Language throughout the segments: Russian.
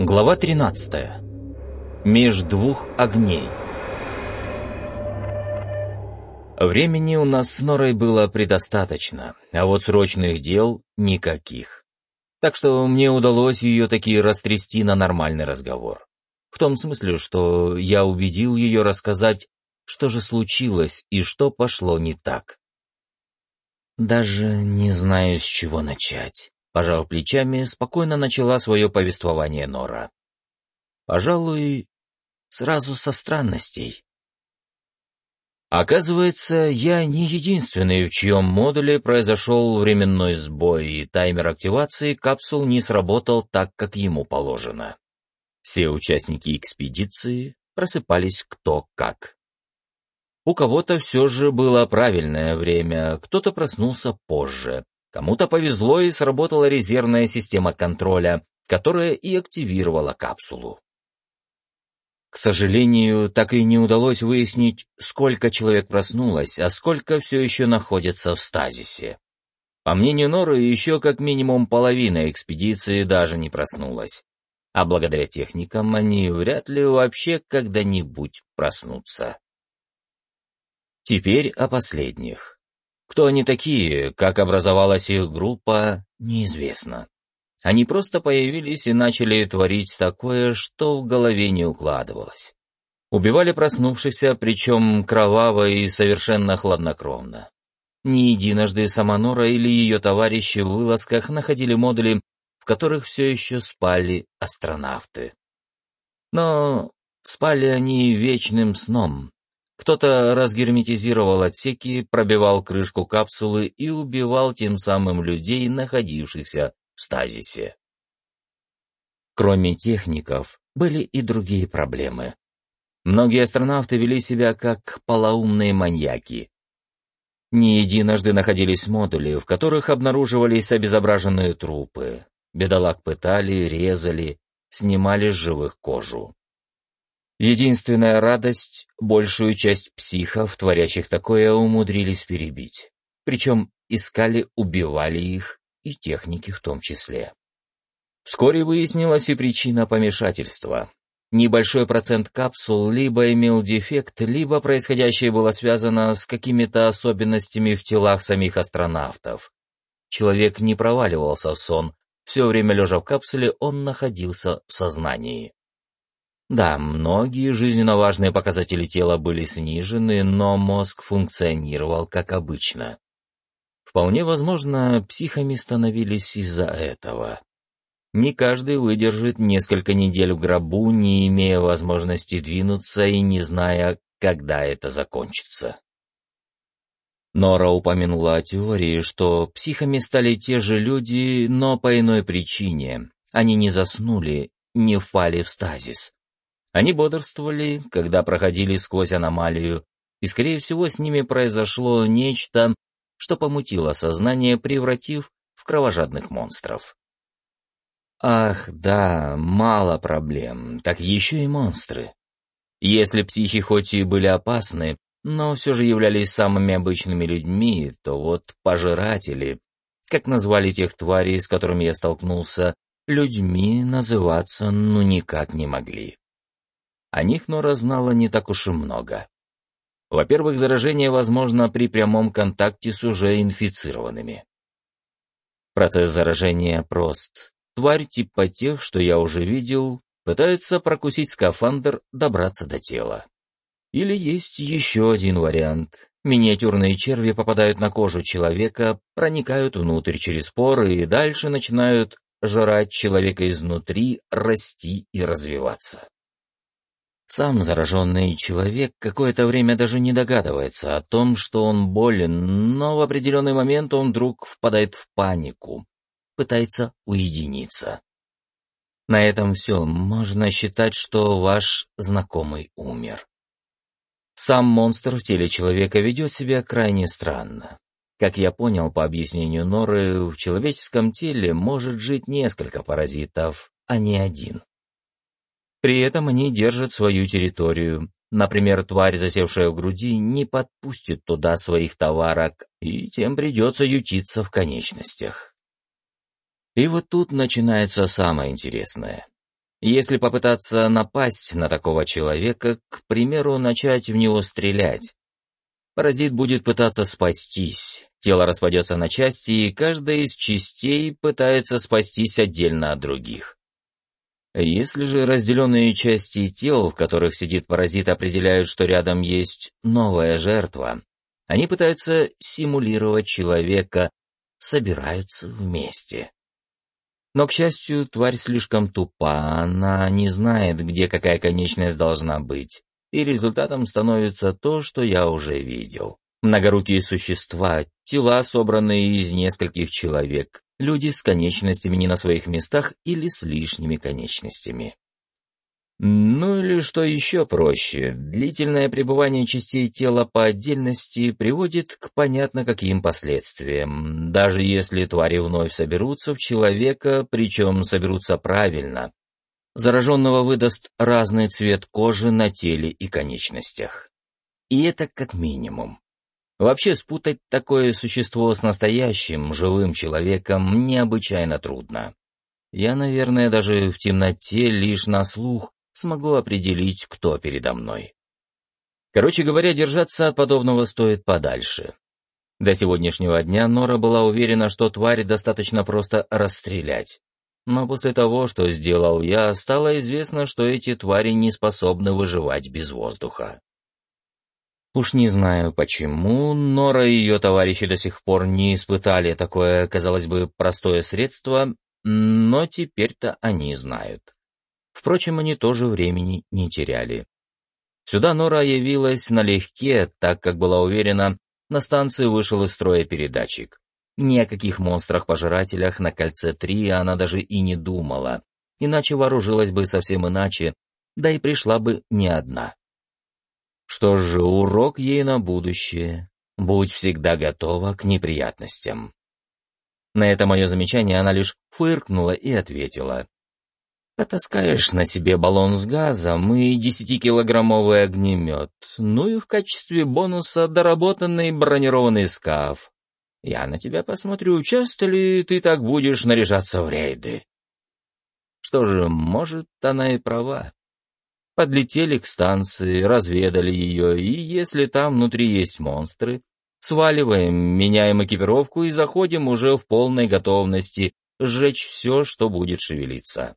Глава 13. Меж двух огней. Времени у нас с Норой было предостаточно, а вот срочных дел никаких. Так что мне удалось ее таки растрясти на нормальный разговор. В том смысле, что я убедил ее рассказать, что же случилось и что пошло не так. Даже не знаю, с чего начать. Пожал плечами, спокойно начала свое повествование Нора. Пожалуй, сразу со странностей. Оказывается, я не единственный, в чьем модуле произошел временной сбой, и таймер активации капсул не сработал так, как ему положено. Все участники экспедиции просыпались кто как. У кого-то все же было правильное время, кто-то проснулся позже. Кому-то повезло и сработала резервная система контроля, которая и активировала капсулу. К сожалению, так и не удалось выяснить, сколько человек проснулось, а сколько все еще находится в стазисе. По мнению Норы, еще как минимум половина экспедиции даже не проснулась. А благодаря техникам они вряд ли вообще когда-нибудь проснутся. Теперь о последних. Кто они такие, как образовалась их группа, неизвестно. Они просто появились и начали творить такое, что в голове не укладывалось. Убивали проснувшихся, причем кроваво и совершенно хладнокровно. Не единожды Самонора или ее товарищи в вылазках находили модули, в которых все еще спали астронавты. Но спали они вечным сном, кто-то разгерметизировал отсеки, пробивал крышку капсулы и убивал тем самым людей, находившихся в стазисе. Кроме техников, были и другие проблемы. Многие астронавты вели себя как полоумные маньяки. Не единожды находились модули, в которых обнаруживались обезображенные трупы. Бедолаг пытали, резали, снимали с живых кожу. Единственная радость — большую часть психов, творящих такое, умудрились перебить. Причем искали, убивали их, и техники в том числе. Вскоре выяснилась и причина помешательства. Небольшой процент капсул либо имел дефект, либо происходящее было связано с какими-то особенностями в телах самих астронавтов. Человек не проваливался в сон, все время лежа в капсуле он находился в сознании. Да, многие жизненно важные показатели тела были снижены, но мозг функционировал как обычно. Вполне возможно, психами становились из-за этого. Не каждый выдержит несколько недель в гробу, не имея возможности двинуться и не зная, когда это закончится. Нора упомянула о теории, что психами стали те же люди, но по иной причине. Они не заснули, не впали в стазис. Они бодрствовали, когда проходили сквозь аномалию, и, скорее всего, с ними произошло нечто, что помутило сознание, превратив в кровожадных монстров. Ах, да, мало проблем, так еще и монстры. Если психи хоть и были опасны, но все же являлись самыми обычными людьми, то вот пожиратели, как назвали тех тварей, с которыми я столкнулся, людьми называться ну никак не могли. О них Нора знала не так уж и много. Во-первых, заражение возможно при прямом контакте с уже инфицированными. Процесс заражения прост. Тварь типа тех, что я уже видел, пытается прокусить скафандр, добраться до тела. Или есть еще один вариант. Миниатюрные черви попадают на кожу человека, проникают внутрь через поры и дальше начинают жрать человека изнутри, расти и развиваться. Сам зараженный человек какое-то время даже не догадывается о том, что он болен, но в определенный момент он вдруг впадает в панику, пытается уединиться. На этом все. Можно считать, что ваш знакомый умер. Сам монстр в теле человека ведет себя крайне странно. Как я понял по объяснению Норы, в человеческом теле может жить несколько паразитов, а не один. При этом они держат свою территорию. Например, тварь, засевшая в груди, не подпустит туда своих товарок, и тем придется ютиться в конечностях. И вот тут начинается самое интересное. Если попытаться напасть на такого человека, к примеру, начать в него стрелять, паразит будет пытаться спастись, тело распадется на части, и каждая из частей пытается спастись отдельно от других. Если же разделенные части тел, в которых сидит паразит, определяют, что рядом есть новая жертва, они пытаются симулировать человека, собираются вместе. Но, к счастью, тварь слишком тупа, она не знает, где какая конечность должна быть, и результатом становится то, что я уже видел. Многорукие существа, тела, собранные из нескольких человек, люди с конечностями не на своих местах или с лишними конечностями. Ну или что еще проще, длительное пребывание частей тела по отдельности приводит к понятно каким последствиям, даже если твари вновь соберутся в человека, причем соберутся правильно. Зараженного выдаст разный цвет кожи на теле и конечностях. И это как минимум. Вообще спутать такое существо с настоящим, живым человеком необычайно трудно. Я, наверное, даже в темноте лишь на слух смогу определить, кто передо мной. Короче говоря, держаться от подобного стоит подальше. До сегодняшнего дня Нора была уверена, что тварь достаточно просто расстрелять. Но после того, что сделал я, стало известно, что эти твари не способны выживать без воздуха. Уж не знаю почему, Нора и ее товарищи до сих пор не испытали такое, казалось бы, простое средство, но теперь-то они знают. Впрочем, они тоже времени не теряли. Сюда Нора явилась налегке, так как была уверена, на станции вышел из строя передатчик. Ни о каких монстрах-пожирателях на кольце 3 она даже и не думала, иначе вооружилась бы совсем иначе, да и пришла бы не одна. Что же, урок ей на будущее. Будь всегда готова к неприятностям. На это мое замечание она лишь фыркнула и ответила. Потаскаешь на себе баллон с газом и десятикилограммовый огнемет, ну и в качестве бонуса доработанный бронированный скаф. Я на тебя посмотрю, часто ли ты так будешь наряжаться в рейды. Что же, может, она и права. Подлетели к станции, разведали ее, и если там внутри есть монстры, сваливаем, меняем экипировку и заходим уже в полной готовности сжечь все, что будет шевелиться.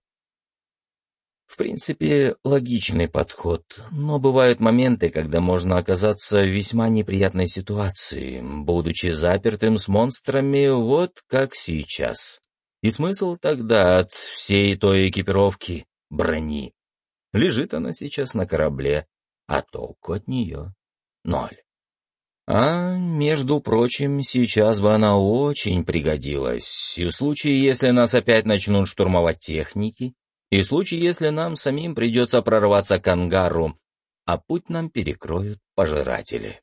В принципе, логичный подход, но бывают моменты, когда можно оказаться в весьма неприятной ситуации, будучи запертым с монстрами, вот как сейчас. И смысл тогда от всей той экипировки брони. Лежит она сейчас на корабле, а толку от нее ноль. А, между прочим, сейчас бы она очень пригодилась, и в случае, если нас опять начнут штурмовать техники, и в случае, если нам самим придется прорваться к ангару, а путь нам перекроют пожиратели.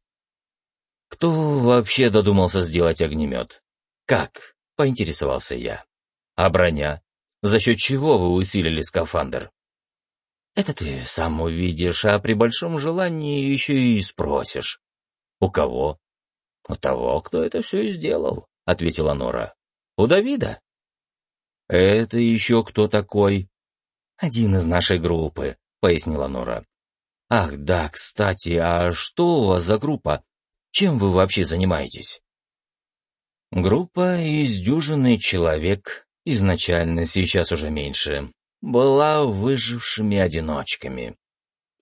Кто вообще додумался сделать огнемет? Как? Поинтересовался я. А броня? За счет чего вы усилили скафандр? Это ты сам увидишь, а при большом желании еще и спросишь. У кого? У того, кто это все и сделал, ответила Нора. У Давида? Это еще кто такой? «Один из нашей группы», — пояснила Нора. «Ах, да, кстати, а что у вас за группа? Чем вы вообще занимаетесь?» Группа из дюжины человек, изначально, сейчас уже меньше, была выжившими одиночками.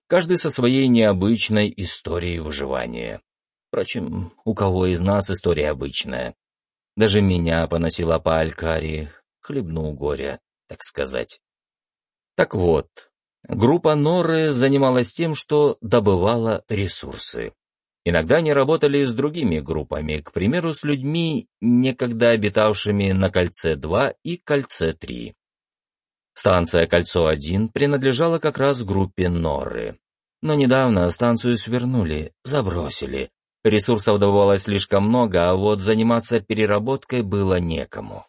Каждый со своей необычной историей выживания. Впрочем, у кого из нас история обычная? Даже меня поносила по Алькарии, хлебнул горя, так сказать. Так вот, группа Норы занималась тем, что добывала ресурсы. Иногда они работали с другими группами, к примеру, с людьми, некогда обитавшими на Кольце-2 и Кольце-3. Станция Кольцо-1 принадлежала как раз группе Норы. Но недавно станцию свернули, забросили. Ресурсов добывалось слишком много, а вот заниматься переработкой было некому.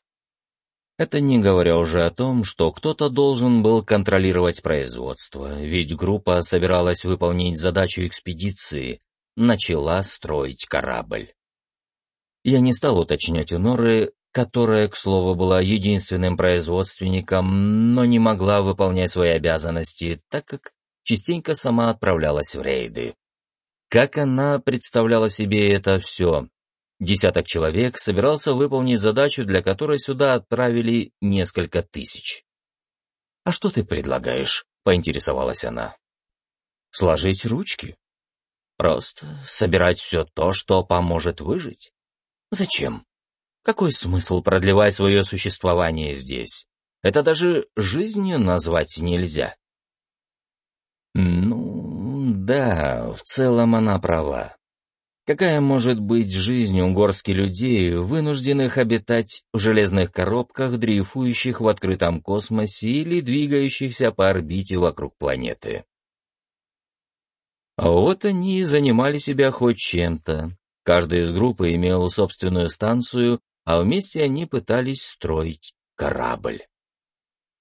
Это не говоря уже о том, что кто-то должен был контролировать производство, ведь группа собиралась выполнить задачу экспедиции, начала строить корабль. Я не стал уточнять у Норы, которая, к слову, была единственным производственником, но не могла выполнять свои обязанности, так как частенько сама отправлялась в рейды. Как она представляла себе это все? Десяток человек собирался выполнить задачу, для которой сюда отправили несколько тысяч. «А что ты предлагаешь?» — поинтересовалась она. «Сложить ручки. Просто собирать все то, что поможет выжить. Зачем? Какой смысл продлевать свое существование здесь? Это даже жизнью назвать нельзя». «Ну, да, в целом она права. Какая может быть жизнь у горски людей, вынужденных обитать в железных коробках, дрейфующих в открытом космосе или двигающихся по орбите вокруг планеты? А вот они и занимали себя хоть чем-то. Каждый из группы имел собственную станцию, а вместе они пытались строить корабль.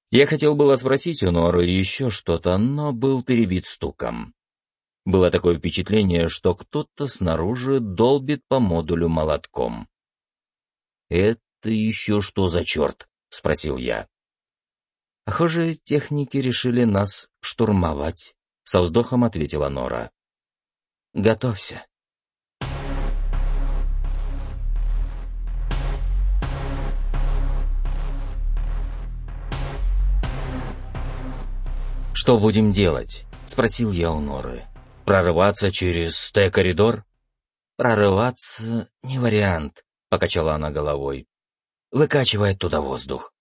Я хотел было спросить у Норы еще что-то, но был перебит стуком. Было такое впечатление, что кто-то снаружи долбит по модулю молотком. «Это еще что за черт?» — спросил я. «Похоже, техники решили нас штурмовать», — со вздохом ответила Нора. «Готовься». «Что будем делать?» — спросил я у Норы. Прорываться через Т-коридор? Прорываться не вариант, покачала она головой. Выкачивай оттуда воздух.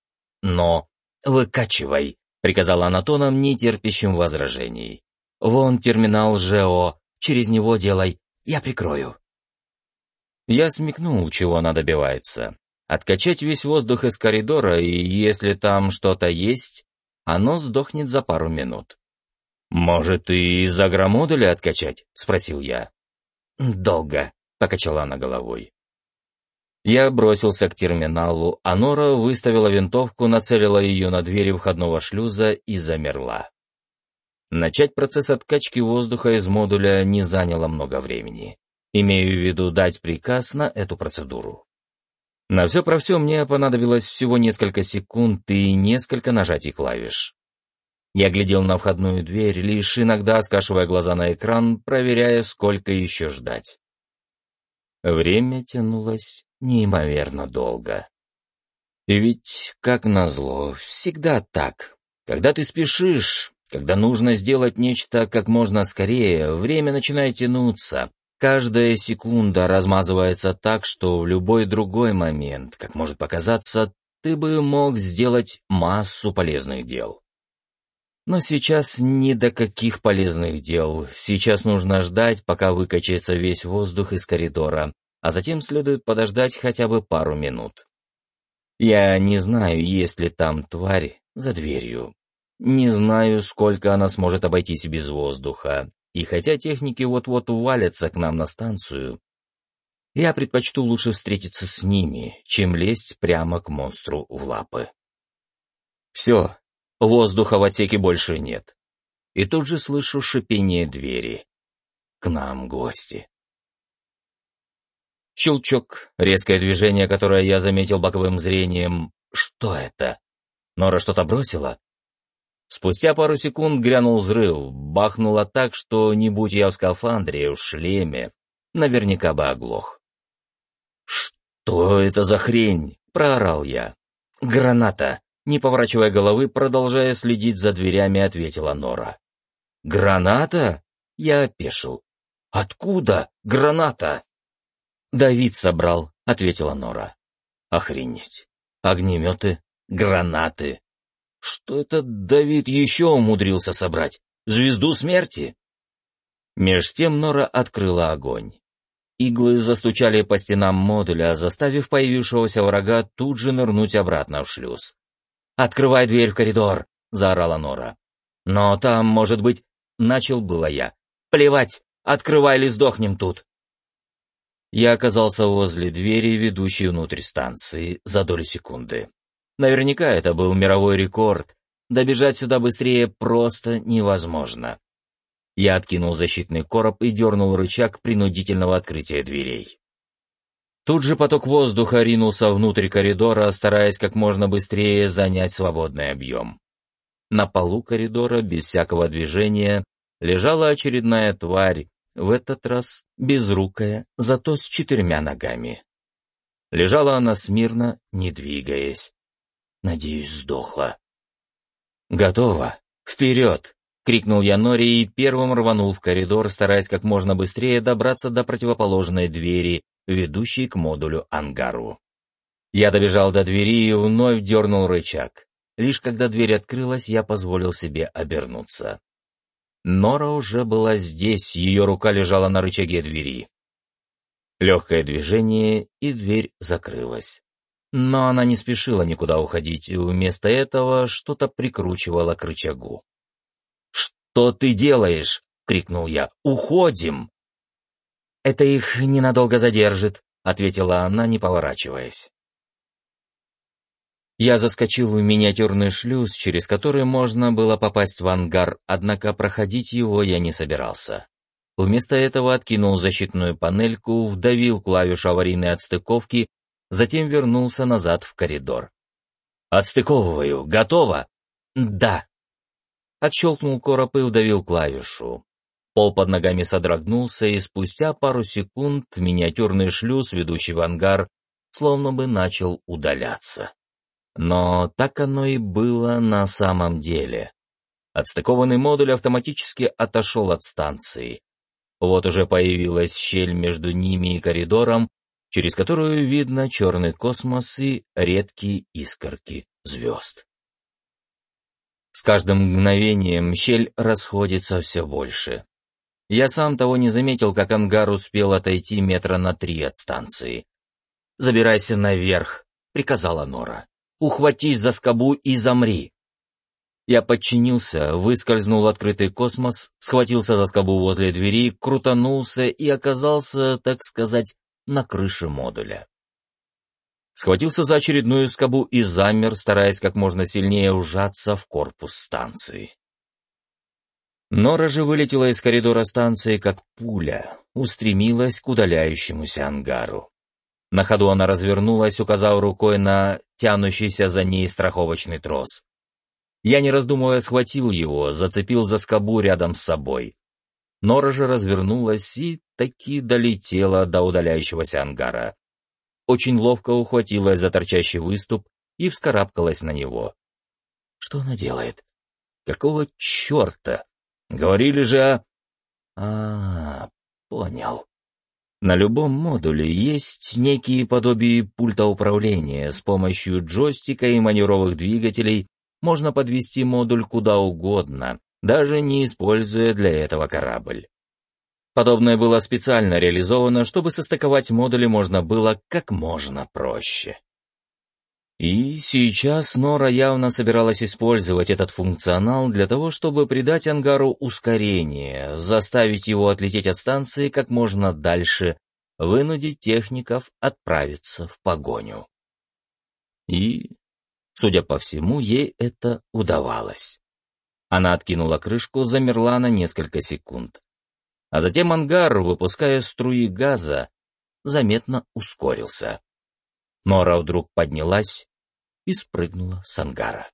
Но выкачивай, приказала она тоном, не терпящим возражений. Вон терминал ЖО, через него делай, я прикрою. Я смекнул, чего она добивается. Откачать весь воздух из коридора, и если там что-то есть, оно сдохнет за пару минут. «Может, и из агромодуля откачать?» — спросил я. «Долго», — покачала она головой. Я бросился к терминалу, а Нора выставила винтовку, нацелила ее на двери входного шлюза и замерла. Начать процесс откачки воздуха из модуля не заняло много времени. Имею в виду дать приказ на эту процедуру. На все про все мне понадобилось всего несколько секунд и несколько нажатий клавиш. Я глядел на входную дверь, лишь иногда скашивая глаза на экран, проверяя, сколько еще ждать. Время тянулось неимоверно долго. И ведь, как назло, всегда так. Когда ты спешишь, когда нужно сделать нечто как можно скорее, время начинает тянуться. Каждая секунда размазывается так, что в любой другой момент, как может показаться, ты бы мог сделать массу полезных дел. Но сейчас ни до каких полезных дел. Сейчас нужно ждать, пока выкачается весь воздух из коридора, а затем следует подождать хотя бы пару минут. Я не знаю, есть ли там тварь за дверью. Не знаю, сколько она сможет обойтись без воздуха. И хотя техники вот-вот увалятся к нам на станцию, я предпочту лучше встретиться с ними, чем лезть прямо к монстру в лапы. Все, Воздуха в отсеке больше нет. И тут же слышу шипение двери. К нам гости. Щелчок, резкое движение, которое я заметил боковым зрением. Что это? Нора что-то бросила? Спустя пару секунд грянул взрыв, бахнуло так, что, не будь я в скафандре, в шлеме, наверняка бы оглох. «Что это за хрень?» — проорал я. «Граната!» Не поворачивая головы, продолжая следить за дверями, ответила Нора. «Граната?» Я опешил. «Откуда граната?» «Давид собрал», — ответила Нора. «Охренеть! Огнеметы, гранаты. Что этот Давид еще умудрился собрать? Звезду смерти?» Меж тем Нора открыла огонь. Иглы застучали по стенам модуля, заставив появившегося врага тут же нырнуть обратно в шлюз. «Открывай дверь в коридор!» — заорала Нора. «Но там, может быть...» — начал было я. «Плевать! Открывай или сдохнем тут!» Я оказался возле двери, ведущей внутрь станции, за долю секунды. Наверняка это был мировой рекорд. Добежать сюда быстрее просто невозможно. Я откинул защитный короб и дернул рычаг принудительного открытия дверей. Тут же поток воздуха ринулся внутрь коридора, стараясь как можно быстрее занять свободный объем. На полу коридора, без всякого движения, лежала очередная тварь, в этот раз безрукая, зато с четырьмя ногами. Лежала она смирно, не двигаясь. Надеюсь, сдохла. «Готово! Вперед!» — крикнул я Нори и первым рванул в коридор, стараясь как можно быстрее добраться до противоположной двери, ведущей к модулю ангару. Я добежал до двери и вновь дернул рычаг. Лишь когда дверь открылась, я позволил себе обернуться. Нора уже была здесь, ее рука лежала на рычаге двери. Легкое движение, и дверь закрылась. Но она не спешила никуда уходить, и вместо этого что-то прикручивала к рычагу. «Что ты делаешь?» — крикнул я. «Уходим!» «Это их ненадолго задержит», — ответила она, не поворачиваясь. Я заскочил в миниатюрный шлюз, через который можно было попасть в ангар, однако проходить его я не собирался. Вместо этого откинул защитную панельку, вдавил клавишу аварийной отстыковки, затем вернулся назад в коридор. «Отстыковываю. Готово?» «Да». Отщелкнул короб и вдавил клавишу. Пол под ногами содрогнулся, и спустя пару секунд миниатюрный шлюз, ведущий в ангар, словно бы начал удаляться. Но так оно и было на самом деле. Отстыкованный модуль автоматически отошел от станции. Вот уже появилась щель между ними и коридором, через которую видно черный космос и редкие искорки звезд. С каждым мгновением щель расходится все больше. Я сам того не заметил, как ангар успел отойти метра на три от станции. «Забирайся наверх», — приказала Нора ухватись за скобу и замри. Я подчинился, выскользнул в открытый космос, схватился за скобу возле двери, крутанулся и оказался, так сказать, на крыше модуля. Схватился за очередную скобу и замер, стараясь как можно сильнее ужаться в корпус станции. Нора же вылетела из коридора станции, как пуля, устремилась к удаляющемуся ангару. На ходу она развернулась, указав рукой на тянущийся за ней страховочный трос. Я, не раздумывая, схватил его, зацепил за скобу рядом с собой. Нора же развернулась и таки долетела до удаляющегося ангара. Очень ловко ухватилась за торчащий выступ и вскарабкалась на него. Что она делает? Какого черта? Говорили же о... А, понял. На любом модуле есть некие подобие пульта управления. С помощью джойстика и маневровых двигателей можно подвести модуль куда угодно, даже не используя для этого корабль. Подобное было специально реализовано, чтобы состыковать модули можно было как можно проще. И сейчас Нора явно собиралась использовать этот функционал для того, чтобы придать ангару ускорение, заставить его отлететь от станции как можно дальше, вынудить техников отправиться в погоню. И, судя по всему, ей это удавалось. Она откинула крышку, замерла на несколько секунд. А затем ангар, выпуская струи газа, заметно ускорился. Нора вдруг поднялась и спрыгнула с ангара.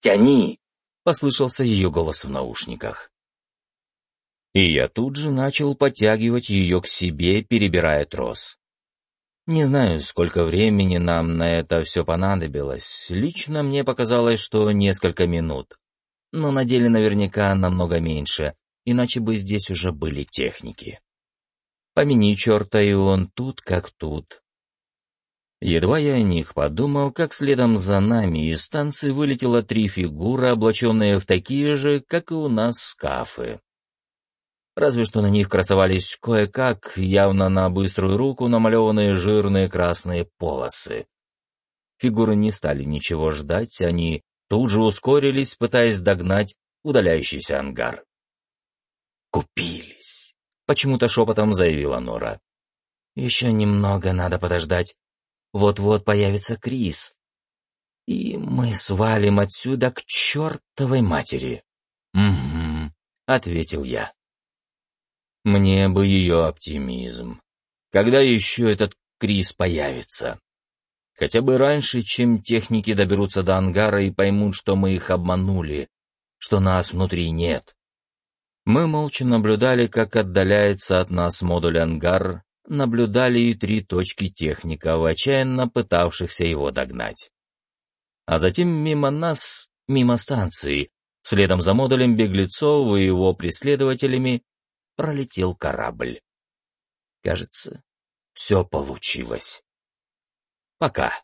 «Тяни!» — послышался ее голос в наушниках. И я тут же начал подтягивать ее к себе, перебирая трос. Не знаю, сколько времени нам на это все понадобилось. Лично мне показалось, что несколько минут. Но на деле наверняка намного меньше, иначе бы здесь уже были техники. Помяни черта, и он тут как тут. Едва я о них подумал, как следом за нами из станции вылетело три фигуры, облаченные в такие же, как и у нас, скафы. Разве что на них красовались кое-как, явно на быструю руку, намалеванные жирные красные полосы. Фигуры не стали ничего ждать, они тут же ускорились, пытаясь догнать удаляющийся ангар. «Купились!» — почему-то шепотом заявила Нора. «Еще немного надо подождать. Вот-вот появится Крис. И мы свалим отсюда к чертовой матери. «Угу», — ответил я. Мне бы ее оптимизм. Когда еще этот Крис появится. Хотя бы раньше, чем техники доберутся до ангара и поймут, что мы их обманули, что нас внутри нет. Мы молча наблюдали, как отдаляется от нас модуль ангар, наблюдали и три точки техников, отчаянно пытавшихся его догнать. А затем мимо нас, мимо станции, следом за модулем беглецов и его преследователями, пролетел корабль. Кажется, все получилось. Пока.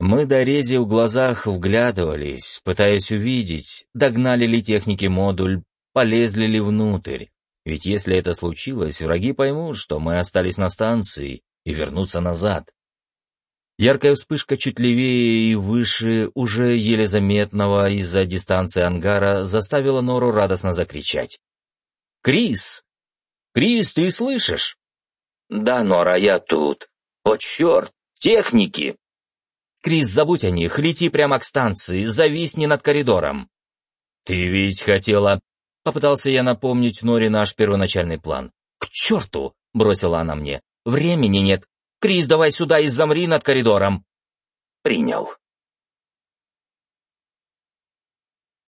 Мы до рези в глазах вглядывались, пытаясь увидеть, догнали ли техники модуль, полезли ли внутрь. Ведь если это случилось, враги поймут, что мы остались на станции и вернутся назад. Яркая вспышка чуть левее и выше, уже еле заметного из-за дистанции ангара, заставила Нору радостно закричать. «Крис! Крис, ты слышишь?» «Да, Нора, я тут. О, черт! Техники!» «Крис, забудь о них, лети прямо к станции, зависни над коридором». «Ты ведь хотела...» — попытался я напомнить Норе наш первоначальный план. «К черту!» — бросила она мне. «Времени нет. Крис, давай сюда и замри над коридором». «Принял».